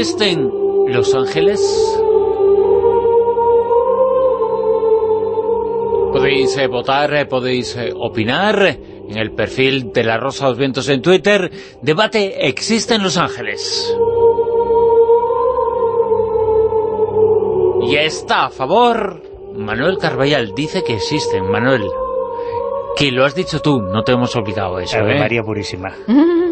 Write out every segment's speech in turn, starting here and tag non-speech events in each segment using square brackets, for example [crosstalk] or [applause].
¿Existen los ángeles? Podéis eh, votar, eh, podéis eh, opinar en el perfil de La Rosa de los Vientos en Twitter. Debate, ¿existen los ángeles? Y está a favor Manuel Carballal. Dice que existen, Manuel. Que lo has dicho tú, no te hemos obligado a eso, Ave ¿eh? María Purísima. [laughs]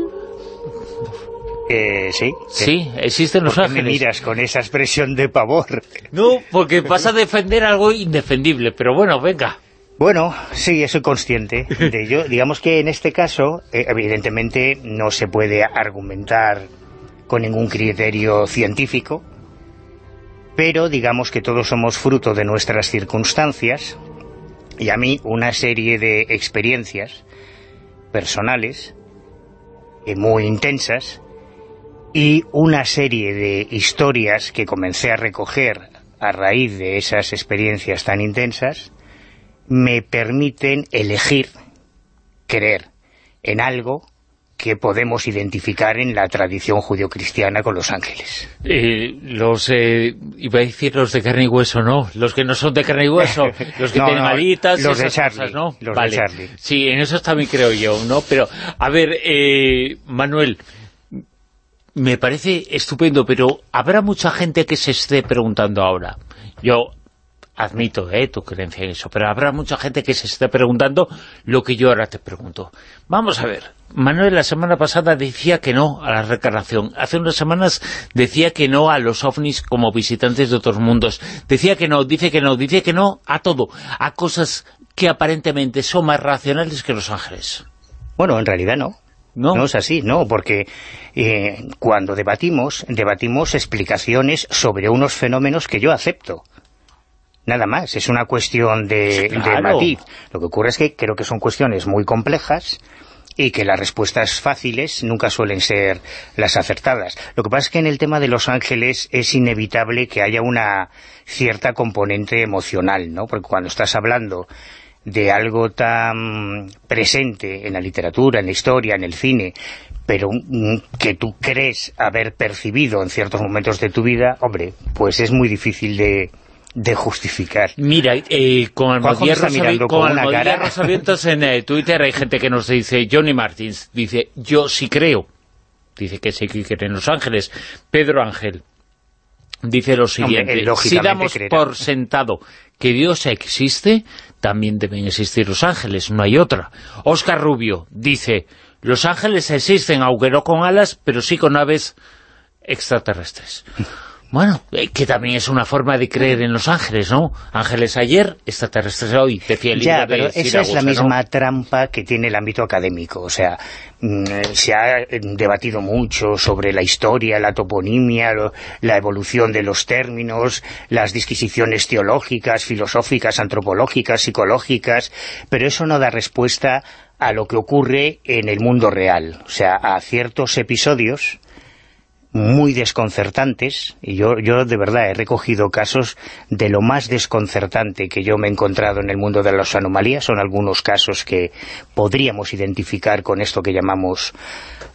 Eh, sí. Sí, existen los ¿Por qué me miras con esa expresión de pavor? No, porque vas a defender algo indefendible, pero bueno, venga. Bueno, sí, soy consciente de ello. [laughs] Digamos que en este caso, eh, evidentemente, no se puede argumentar con ningún criterio científico, pero digamos que todos somos fruto de nuestras circunstancias, y a mí una serie de experiencias personales, eh, muy intensas, y una serie de historias que comencé a recoger a raíz de esas experiencias tan intensas, me permiten elegir creer en algo que podemos identificar en la tradición judio-cristiana con los ángeles. Eh, los, eh, iba a decir los de carne y hueso, ¿no? Los que no son de carne y hueso, [laughs] los que No, tienen no, alitas, los de esas Charlie, cosas, ¿no? los de vale. Charlie. Sí, en eso también creo yo, ¿no? Pero, a ver, eh, Manuel, me parece estupendo, pero habrá mucha gente que se esté preguntando ahora. Yo admito eh, tu creencia en eso, pero habrá mucha gente que se esté preguntando lo que yo ahora te pregunto. Vamos a ver, Manuel la semana pasada decía que no a la reencarnación, hace unas semanas decía que no a los ovnis como visitantes de otros mundos, decía que no, dice que no, dice que no a todo, a cosas que aparentemente son más racionales que los ángeles. Bueno, en realidad no. ¿No? No es así, no, porque eh, cuando debatimos, debatimos explicaciones sobre unos fenómenos que yo acepto. Nada más, es una cuestión de, de matiz. Lo que ocurre es que creo que son cuestiones muy complejas y que las respuestas fáciles nunca suelen ser las acertadas. Lo que pasa es que en el tema de Los Ángeles es inevitable que haya una cierta componente emocional, ¿no? Porque cuando estás hablando de algo tan presente en la literatura, en la historia, en el cine, pero que tú crees haber percibido en ciertos momentos de tu vida, hombre, pues es muy difícil de, de justificar. Mira, eh, con Almodía Rosavi- con Almodía. Rosavientos en eh, Twitter hay gente que nos dice, Johnny Martins, dice, yo sí creo, dice que sí que cree en Los Ángeles. Pedro Ángel dice lo siguiente, si damos creerá. por sentado que Dios existe, también deben existir los ángeles, no hay otra. Óscar Rubio dice, los ángeles existen, aunque no con alas, pero sí con aves extraterrestres. [laughs] Bueno, eh, que también es una forma de creer en los ángeles, ¿no? Ángeles ayer, extraterrestres hoy, el Ya, de pero esa es la misma trampa que tiene el ámbito académico. O sea, mm, eh, se ha eh, debatido mucho sobre la historia, la toponimia, lo- la evolución de los términos, las disquisiciones teológicas, filosóficas, antropológicas, psicológicas, pero eso no da respuesta a lo que ocurre en el mundo real. O sea, a ciertos episodios muy desconcertantes y yo, yo de verdad he recogido casos de lo más desconcertante que yo me he encontrado en el mundo de las anomalías son algunos casos que podríamos identificar con esto que llamamos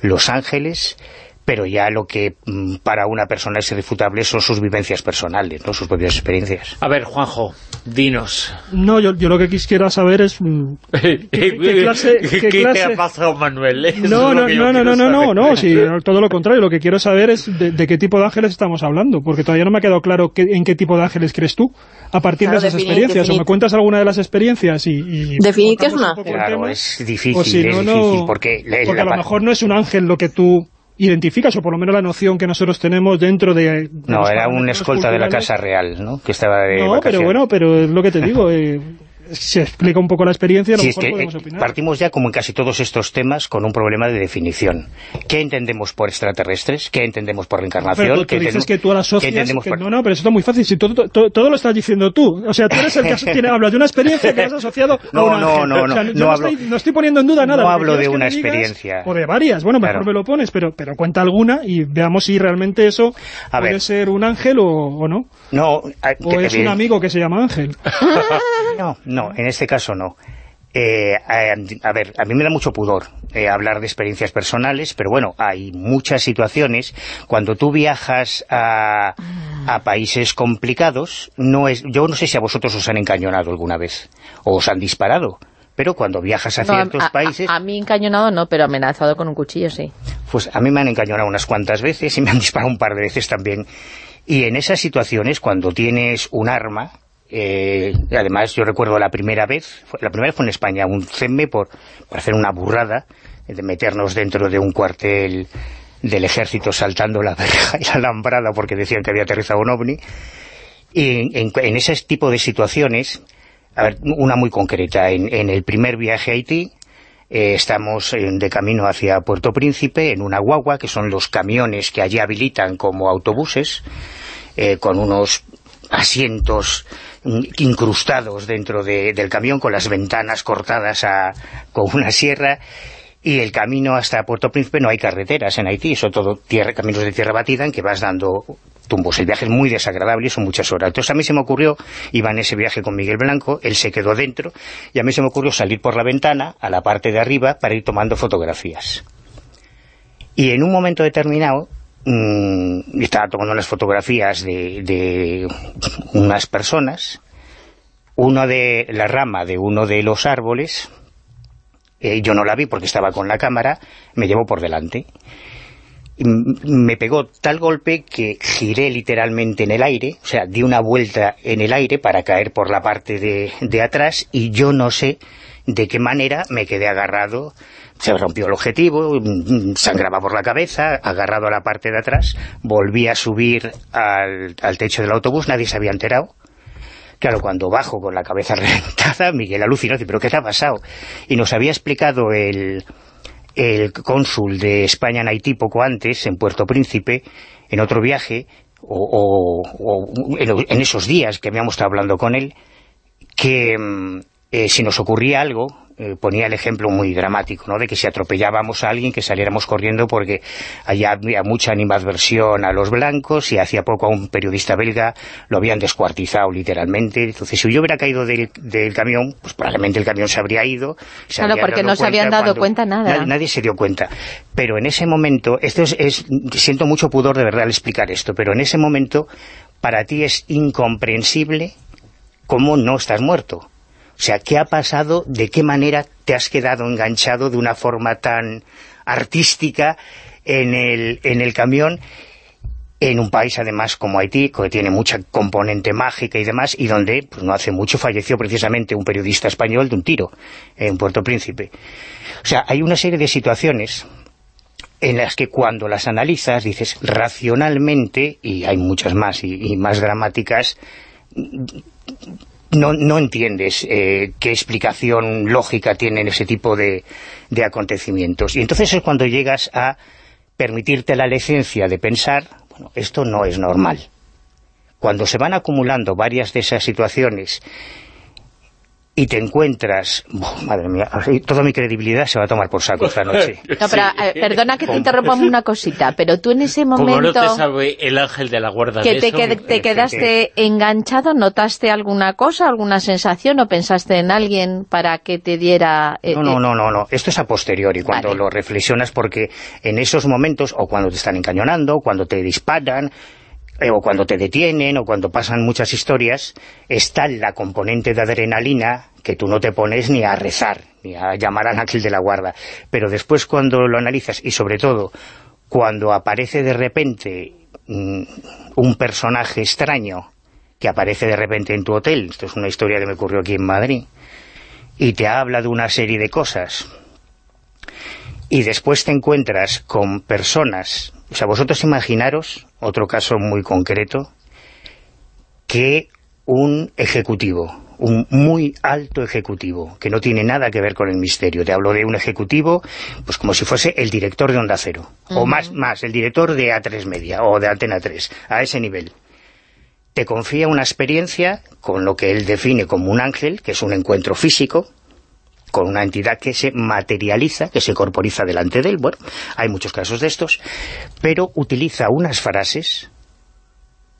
los ángeles pero ya lo que mm, para una persona es irrefutable son sus vivencias personales, ¿no? sus propias experiencias. A ver, Juanjo, dinos. No, yo, yo lo que quisiera saber es... mm, [laughs] ¿Qué, qué- qué clase, qué ¿Qué te clase- ha pasado, Manuel? [laughs] Eso No, no, no, no, no, no, saber. no, no, sí, [laughs] todo lo contrario. Lo que quiero saber es de, de qué tipo de ángeles estamos hablando, porque todavía no me ha quedado claro qué- en qué tipo de ángeles crees tú, a partir Claro, de esas definir, experiencias. O me cuentas alguna de las experiencias y... y Definir qué es un ángel. el Claro, tema, es difícil, o si es no, difícil, no- porque... la- porque la a lo mejor no es un ángel lo que tú identificas, o por lo menos la noción que nosotros tenemos dentro de... de No, era un escolta de la culturales. Casa Real, ¿no? Que estaba de No, pero bueno, pero es lo que te digo, [laughs] eh, se explica un poco la experiencia, a lo Sí, es mejor que podemos eh, opinar. partimos ya, como en casi todos estos temas, con un problema de definición. ¿Qué entendemos por extraterrestres? ¿Qué entendemos por reencarnación? Pero tú ¿Qué dices que tú ¿Qué entendemos que- por- No, no, pero eso está muy fácil. Si todo, todo, todo lo estás diciendo tú. O sea, tú eres el que [laughs] tiene, hablas de una experiencia que has asociado No, a no, no, O sea, no, no no, hablo- estoy, no estoy poniendo en duda nada. no hablo de una digas- experiencia. O de varias. Bueno, mejor Claro. me lo pones, pero, pero cuenta alguna y veamos si realmente eso A puede ver. ser un ángel o, o no. No, ah, O que- es un amigo que se llama Ángel. [laughs] No, no, en este caso no. Eh, a, ver, a mí me da mucho pudor eh, hablar de experiencias personales, pero bueno, hay muchas situaciones. Cuando tú viajas a, países complicados, no es, yo no sé si a vosotros os han encañonado alguna vez, o os han disparado, pero cuando viajas a ciertos países... A, mí encañonado no, pero amenazado con un cuchillo sí. Pues a mí me han encañonado unas cuantas veces y me han disparado un par de veces también. Y en esas situaciones, cuando tienes un arma, eh, además, yo recuerdo la primera vez, la primera vez fue en España, un CEME por, por hacer una burrada, de meternos dentro de un cuartel del ejército saltando la verja [laughs] y la alambrada porque decían que había aterrizado un ovni. Y en, ese tipo de situaciones, a ver, una muy concreta, en, el primer viaje a Haití, eh, estamos de camino hacia Puerto Príncipe en una guagua, que son los camiones que allí habilitan como autobuses, eh, con unos asientos incrustados dentro del camión con las ventanas cortadas con una sierra y el camino hasta Puerto Príncipe no hay carreteras en Haití, son todo tierra, caminos de tierra batida en que vas dando tumbos. El viaje es muy desagradable y son muchas horas. Entonces a mí se me ocurrió, iba en ese viaje con Miguel Blanco, él se quedó dentro, y a mí se me ocurrió salir por la ventana, a la parte de arriba, para ir tomando fotografías. Y en un momento determinado, mmm, estaba tomando unas fotografías de, unas personas, uno de la rama de uno de los árboles, eh, yo no la vi porque estaba con la cámara, me llevó por delante. Me pegó tal golpe que giré literalmente en el aire, o sea, di una vuelta en el aire para caer por la parte de, de atrás y yo no sé de qué manera me quedé agarrado se rompió el objetivo, sangraba por la cabeza, agarrado a la parte de atrás, volví a subir al, techo del autobús, nadie se había enterado. Claro, cuando bajo con la cabeza [laughs] reventada, Miguel alucinó, dice, ¿pero qué te ha pasado? Y nos había explicado el, el cónsul de España en Haití poco antes, en Puerto Príncipe, en otro viaje, o, en, esos días que habíamos estado hablando con él, que mm, eh, si nos ocurría algo, eh, ponía el ejemplo muy dramático, ¿no? de que si atropellábamos a alguien que saliéramos corriendo porque allá había mucha animadversión a los blancos y hacía poco a un periodista belga lo habían descuartizado literalmente. Entonces, si yo hubiera caído del, camión, pues probablemente el camión se habría ido. claro, porque no se habían dado cuenta nada. Nadie, se dio cuenta. Pero en ese momento, esto es, siento mucho pudor de verdad al explicar esto, pero en ese momento para ti es incomprensible cómo no estás muerto o sea, ¿qué ha pasado? ¿De qué manera te has quedado enganchado de una forma tan artística en el, en el camión? en un país además como Haití, que tiene mucha componente mágica y demás, y donde pues, no hace mucho falleció precisamente un periodista español de un tiro en Puerto Príncipe. O sea, hay una serie de situaciones en las que cuando las analizas dices racionalmente, y hay muchas más y más dramáticas, no, no entiendes eh, qué explicación lógica tienen ese tipo de, de acontecimientos. Y entonces es cuando llegas a permitirte la licencia de pensar, bueno, esto no es normal. Cuando se van acumulando varias de esas situaciones y te encuentras, madre mía, toda mi credibilidad se va a tomar por saco esta noche. [laughs] No, pero eh, perdona que te interrumpa una cosita, pero tú en ese momento... Como no te sabe el ángel de la guarda que te, te quedaste enganchado, ¿notaste alguna cosa, alguna sensación o pensaste en alguien para que te diera...? Eh, no, no, eh? no, no, no, esto es a posteriori, cuando lo reflexionas, porque en esos momentos, o cuando te están encañonando, cuando te disparan, eh, o cuando te detienen, o cuando pasan muchas historias, está la componente de adrenalina que tú no te pones ni a rezar, ni a llamar al ángel de la guarda. Pero después cuando lo analizas, y sobre todo cuando aparece de repente mm, un personaje extraño que aparece de repente en tu hotel, esto es una historia que me ocurrió aquí en Madrid, y te habla de una serie de cosas, y después te encuentras con personas o sea, vosotros imaginaros, otro caso muy concreto, que un ejecutivo, un muy alto ejecutivo, que no tiene nada que ver con el misterio. Te hablo de un ejecutivo, pues como si fuese el director de Onda Cero, o más, más, el director de A3 Media, o de Antena 3, a ese nivel. Te confía una experiencia con lo que él define como un ángel, que es un encuentro físico, con una entidad que se materializa, que se corporiza delante de él. Bueno, hay muchos casos de estos, pero utiliza unas frases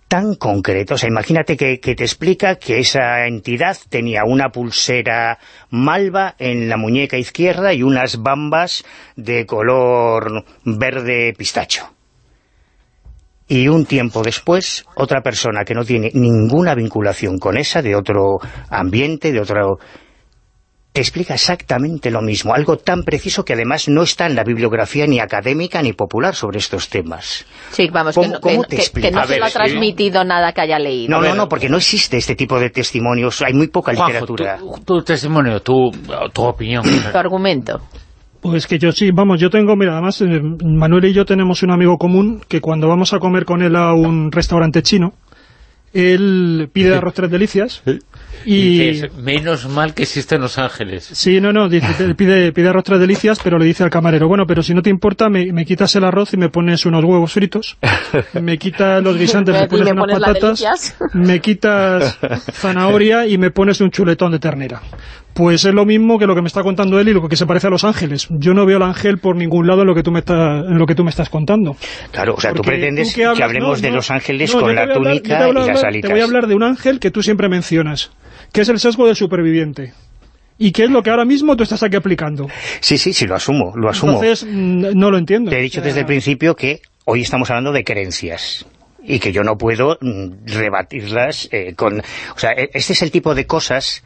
tan concreto. O sea, imagínate que, te explica que esa entidad tenía una pulsera malva en la muñeca izquierda y unas bambas de color verde pistacho. Y un tiempo después, otra persona que no tiene ninguna vinculación con esa, de otro ambiente, de otro explica exactamente lo mismo, algo tan preciso que además no está en la bibliografía ni académica ni popular sobre estos temas. Sí, vamos, que no, se lo ha transmitido nada que haya leído. No, no, no, porque no existe este tipo de testimonios, hay muy poca literatura. Tu, testimonio, tu, tu opinión. [clears throat] tu argumento. Pues que yo sí, vamos, yo tengo, mira, además eh, Manuel y yo tenemos un amigo común que cuando vamos a comer con él a un restaurante chino, él pide arroz tres delicias y, menos mal que existen Los Ángeles. Sí, no, no, dice, [laughs] pide, pide arroz tres delicias, pero le dice al camarero, bueno, pero si no te importa, me, quitas el arroz y me pones unos huevos fritos, [laughs] me quitas los guisantes, me pones unas patatas, [laughs] me quitas zanahoria y me pones un chuletón de ternera. Pues es lo mismo que lo que me está contando él y lo que se parece a Los Ángeles. Yo no veo el ángel por ningún lado en lo que tú me, en lo que tú me estás contando. Claro, o sea, tú pretendes que, hablemos de Los Ángeles con la túnica y las alitas. Te voy a hablar de un ángel que tú siempre mencionas, que es el sesgo del superviviente. ¿Y qué es lo que ahora mismo tú estás aquí aplicando? Sí, sí, sí, lo asumo, lo asumo. Entonces, no lo entiendo. Te he dicho desde el principio que hoy estamos hablando de creencias y que yo no puedo mm, rebatirlas eh, con... O sea, e, este es el tipo de cosas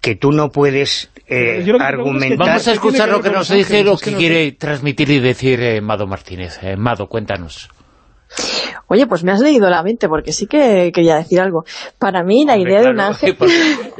que tú no puedes eh, argumentar... Vamos a escuchar lo que nos dice, lo que quiere transmitir y decir eh, Mado Martínez. Eh, Mado, cuéntanos. Oye, pues me has leído la mente, porque sí que quería decir algo. Para mí, la idea de un ángel... [laughs]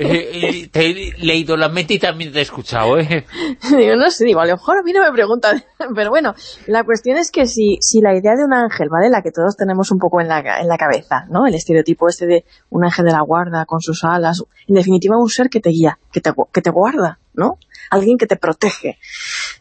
Eh, te he leído la mente y también te he escuchado, ¿eh? [laughs] digo, no sé, digo, a lo mejor a mí no me preguntan. [laughs] Pero bueno, la cuestión es que si, si la idea de un ángel, ¿vale? La que todos tenemos un poco en la, en la cabeza, ¿no? El estereotipo este de un ángel de la guarda con sus alas. En definitiva, un ser que te guía, que te, que te guarda, ¿no? Alguien que te protege.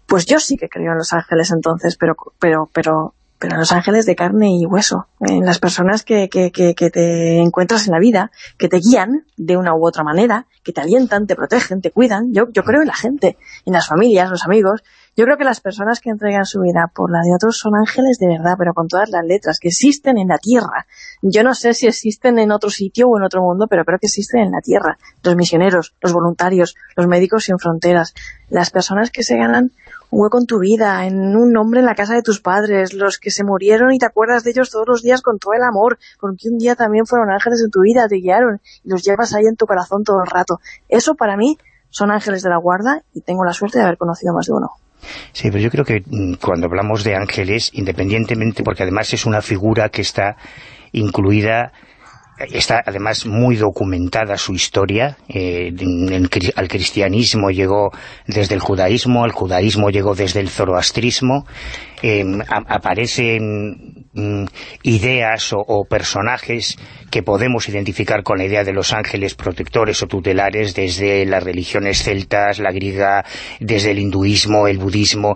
Pues yo sí que creo en los ángeles entonces, pero, pero, pero pero los ángeles de carne y hueso, en las personas que, que, que, que, te encuentras en la vida, que te guían de una u otra manera, que te alientan, te protegen, te cuidan. Yo, yo creo en la gente, en las familias, los amigos. Yo creo que las personas que entregan su vida por la de otros son ángeles de verdad, pero con todas las letras, que existen en la tierra. Yo no sé si existen en otro sitio o en otro mundo, pero creo que existen en la tierra. Los misioneros, los voluntarios, los médicos sin fronteras, las personas que se ganan un hueco en tu vida, en un nombre en la casa de tus padres, los que se murieron y te acuerdas de ellos todos los días con todo el amor, porque un día también fueron ángeles en tu vida, te guiaron y los llevas ahí en tu corazón todo el rato. Eso para mí son ángeles de la guarda y tengo la suerte de haber conocido más de uno. Sí, pero yo creo que mm, cuando hablamos de ángeles, independientemente, porque además es una figura que está incluida está además muy documentada su historia, eh, al cristianismo llegó desde el judaísmo, al judaísmo llegó desde el zoroastrismo, em, aparecen mm, ideas o, personajes que podemos identificar con la idea de los ángeles protectores o tutelares desde las religiones celtas, la griega, desde el hinduismo, el budismo,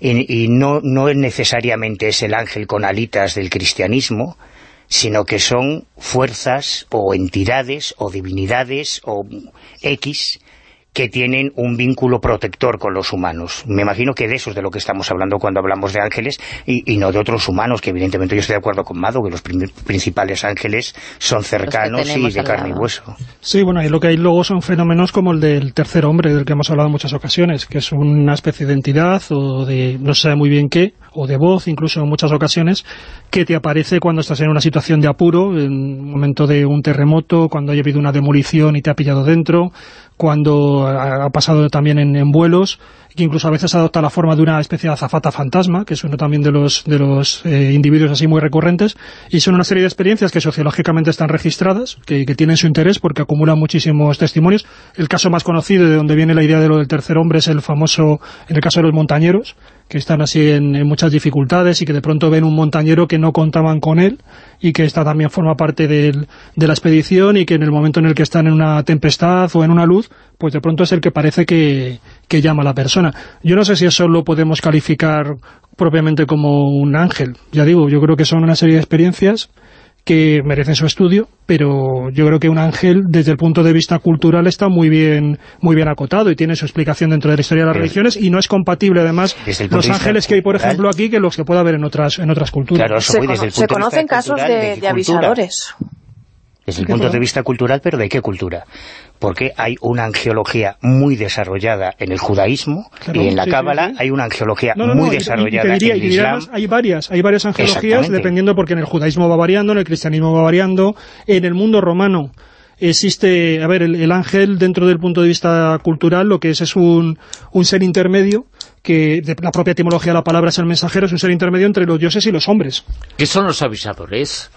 y, y no, no necesariamente es el ángel con alitas del cristianismo, sino que son fuerzas o entidades o divinidades o X que tienen un vínculo protector con los humanos. Me imagino que de eso es de lo que estamos hablando cuando hablamos de ángeles y, no de otros humanos, que evidentemente yo estoy de acuerdo con Mado, que los principales ángeles son cercanos y de carne y hueso. Sí, bueno, y lo que hay luego son fenómenos como el del tercer hombre, del que hemos hablado en muchas ocasiones, que es una especie de entidad o de no sé muy bien qué, o de voz, incluso en muchas ocasiones, que te aparece cuando estás en una situación de apuro, en un momento de un terremoto, cuando haya habido una demolición y te ha pillado dentro, cuando ha pasado también en, vuelos, que incluso a veces adopta la forma de una especie de azafata fantasma, que es uno también de los, de los eh, individuos así muy recurrentes, y son una serie de experiencias que sociológicamente están registradas, que, tienen su interés porque acumulan muchísimos testimonios. El caso más conocido de donde viene la idea de lo del tercer hombre es el famoso, en el caso de los montañeros, que están así en, muchas dificultades y que de pronto ven un montañero que no contaban con él y que esta también forma parte de la expedición y que en el momento en el que están en una tempestad o en una luz, pues de pronto es el que parece que, que llama a la persona. Yo no sé si eso lo podemos calificar propiamente como un ángel. Ya digo, yo creo que son una serie de experiencias que merecen su estudio, pero yo creo que un ángel, desde el punto de vista cultural, está muy bien muy bien acotado y tiene su explicación dentro de la historia de las religiones y no es compatible, además, los ángeles que hay, por ejemplo, aquí, que los que pueda haber en otras en otras culturas. Claro, se, conocen casos de, avisadores. Desde el punto de vista cultural, pero ¿de qué cultura? Porque hay una angeología muy desarrollada en el judaísmo y en la cábala hay una angeología muy desarrollada en el Islam. hay varias, hay varias angeologías dependiendo porque en el judaísmo va variando, en el cristianismo va variando, en el mundo romano existe, a ver, el, ángel dentro del punto de vista cultural lo que es es un, un ser intermedio que de la propia etimología de la palabra es el mensajero, es un ser intermedio entre los dioses y los hombres. ¿Qué son los avisadores?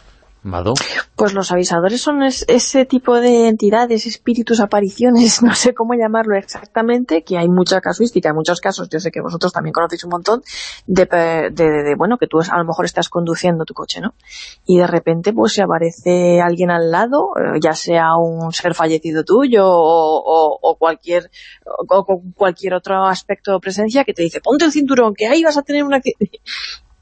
Pues los avisadores son ese tipo de entidades, espíritus, apariciones, [laughs] no sé cómo llamarlo exactamente, que hay mucha casuística, hay muchos casos, yo sé que vosotros también conocéis un montón, de, bueno, que tú a lo mejor estás conduciendo tu coche, ¿no? Y de repente pues se aparece alguien al lado, eh, ya sea un ser fallecido tuyo o, cualquier o, cualquier otro aspecto de presencia que te dice, ponte el cinturón, que ahí vas a tener una... [laughs]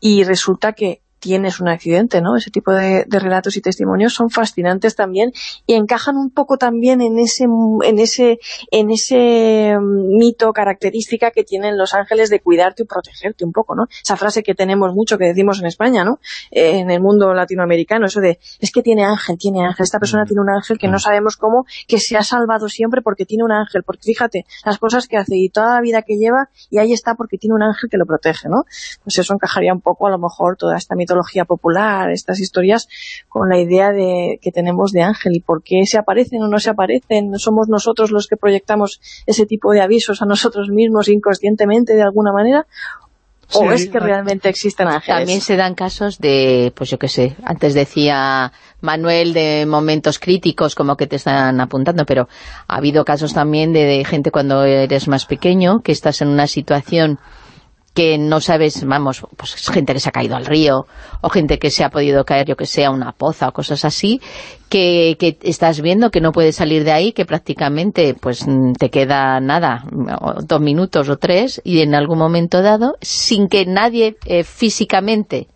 Y resulta que tienes un accidente, ¿no? Ese tipo de, relatos y testimonios son fascinantes también y encajan un poco también en ese, en ese, en ese mm, mito, característica que tienen los ángeles de cuidarte y protegerte un poco, ¿no? Esa frase que tenemos mucho, que decimos en España, ¿no? Eh, en el mundo latinoamericano, eso de, es que tiene ángel, tiene ángel, esta persona tiene un ángel que no sabemos cómo, que se ha salvado siempre porque tiene un ángel, porque fíjate, las cosas que hace y toda la vida que lleva, y ahí está porque tiene un ángel que lo protege, ¿no? Pues eso encajaría un poco a lo mejor toda esta popular, estas historias, con la idea de que tenemos de ángel y por qué se aparecen o no se aparecen, somos nosotros los que proyectamos ese tipo de avisos a nosotros mismos inconscientemente de alguna manera, ¿O es que realmente existen ángeles? También se dan casos de, pues yo qué sé, antes decía Manuel de momentos críticos como que te están apuntando, pero ha habido casos también de gente cuando eres más pequeño, que estás en una situación que no sabes, vamos, pues gente que se ha caído al río, o gente que se ha podido caer, yo que sé, a una poza o cosas así, que, que estás viendo que no puedes salir de ahí, que prácticamente pues te queda nada, dos minutos o tres, y en algún momento dado, sin que nadie eh, físicamente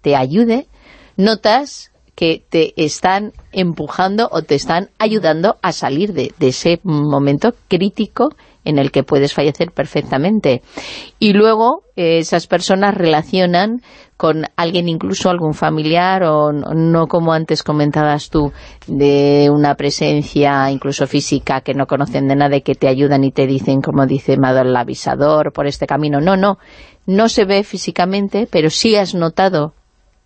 te ayude, notas que te están empujando o te están ayudando a salir de, de ese momento crítico en el que puedes fallecer perfectamente. Y luego eh, esas personas relacionan con alguien, incluso algún familiar, o no como antes comentabas tú, de una presencia incluso física que no conocen de nada y que te ayudan y te dicen, como dice Mado el avisador, por este camino. No, no, no se ve físicamente, pero sí has notado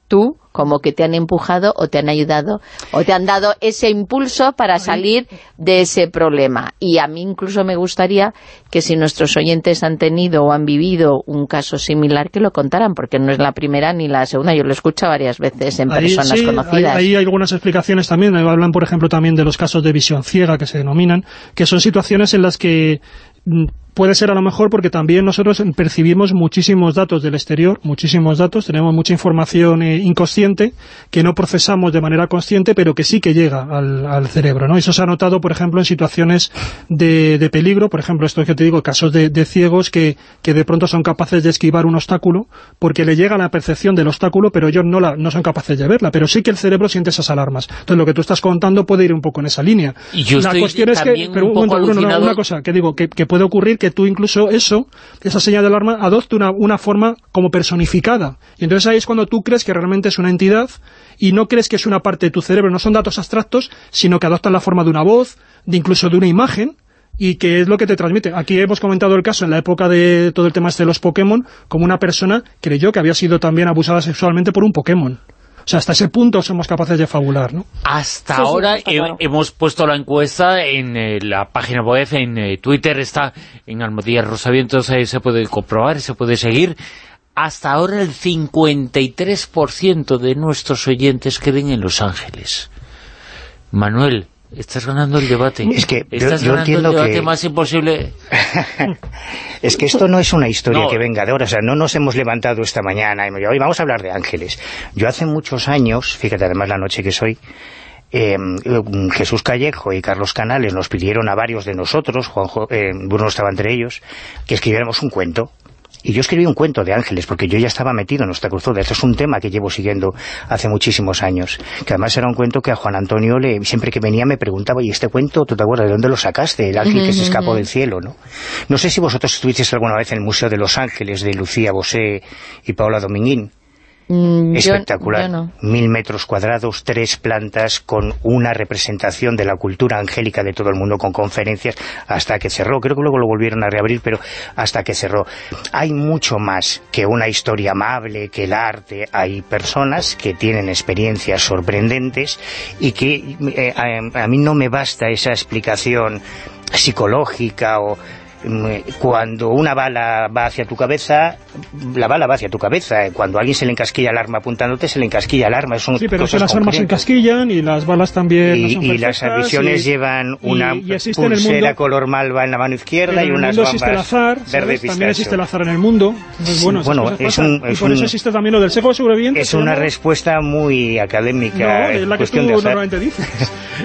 tú como que te han empujado o te han ayudado o te han dado ese impulso para salir de ese problema. Y a mí incluso me gustaría que si nuestros oyentes han tenido o han vivido un caso similar, que lo contaran, porque no es la primera ni la segunda, yo lo he escuchado varias veces en personas conocidas. Hay, hay algunas explicaciones también, hablan por ejemplo también de los casos de visión ciega que se denominan, que son situaciones en las que mm, puede ser a lo mejor porque también nosotros percibimos muchísimos datos del exterior, muchísimos datos, tenemos mucha información eh, inconsciente que no procesamos de manera consciente, pero que sí que llega al, cerebro, ¿no? Eso se ha notado, por ejemplo, en situaciones de, peligro, por ejemplo, esto que te digo, casos de, ciegos que, que, de pronto son capaces de esquivar un obstáculo porque le llega la percepción del obstáculo, pero ellos no, la, no son capaces de verla, pero sí que el cerebro siente esas alarmas. Entonces, lo que tú estás contando puede ir un poco en esa línea. Y yo la cuestión es que, pero un, una cosa, que digo, que, que puede ocurrir que tú incluso eso, esa señal de alarma, adopte una, una forma como personificada. Y entonces ahí es cuando tú crees que realmente es una entidad y no crees que es una parte de tu cerebro, no son datos abstractos, sino que adoptan la forma de una voz, de incluso de una imagen, y que es lo que te transmite. Aquí hemos comentado el caso en la época de todo el tema este de los Pokémon, como una persona creyó que había sido también abusada sexualmente por un Pokémon. O sea, hasta ese punto somos capaces de fabular, ¿no? Hasta ahora hemos puesto la encuesta en eh, la página web, en eh, Twitter, está en Almodía Rosavientos, ahí se puede comprobar, se puede seguir. Hasta ahora el 53% de nuestros oyentes queden en Los Ángeles. Manuel, Estás ganando el debate. Es que yo, entiendo el debate más imposible. [laughs] es que esto no es una historia que venga de ahora. O sea, no nos hemos levantado esta mañana y hoy vamos a hablar de ángeles. Yo hace muchos años, fíjate además la noche que soy, eh, Jesús Callejo y Carlos Canales nos pidieron a varios de nosotros, Juanjo, eh, Bruno estaba entre ellos, que escribiéramos un cuento Y yo escribí un cuento de ángeles, porque yo ya estaba metido en nuestra cruzada. Esto es un tema que llevo siguiendo hace muchísimos años. Que además era un cuento que a Juan Antonio, le, siempre que venía, me preguntaba, ¿y este cuento, tú te acuerdas de dónde lo sacaste? El ángel que se escapó del cielo, ¿no? No sé si vosotros estuvisteis alguna vez en el Museo de los Ángeles de Lucía Bosé y Paola Dominguín. Mm, Espectacular. yo no. Mil metros cuadrados, tres plantas, con una representación de la cultura angélica de todo el mundo, con conferencias, hasta que cerró. Creo que luego lo volvieron a reabrir, pero hasta que cerró. Hay mucho más que una historia amable, que el arte. Hay personas que tienen experiencias sorprendentes y que eh, a, a mí no me basta esa explicación psicológica o cuando una bala va hacia tu cabeza, la bala va hacia tu cabeza. Cuando a alguien se le encasquilla el arma apuntándote, se le encasquilla el arma. Son Sí, pero cosas las armas se encasquillan y las balas también no Y, son y las visiones y- llevan una y en el pulsera mundo- color malva en la mano izquierda en y unas existe el bambas azar, verde también existe el azar en el mundo. Entonces, bueno, Bueno, es un- y es por un- eso existe también lo del seco de sobrevivientes. Es una respuesta muy No, académica, es la que tú cuestión de azar. normalmente dices. [laughs]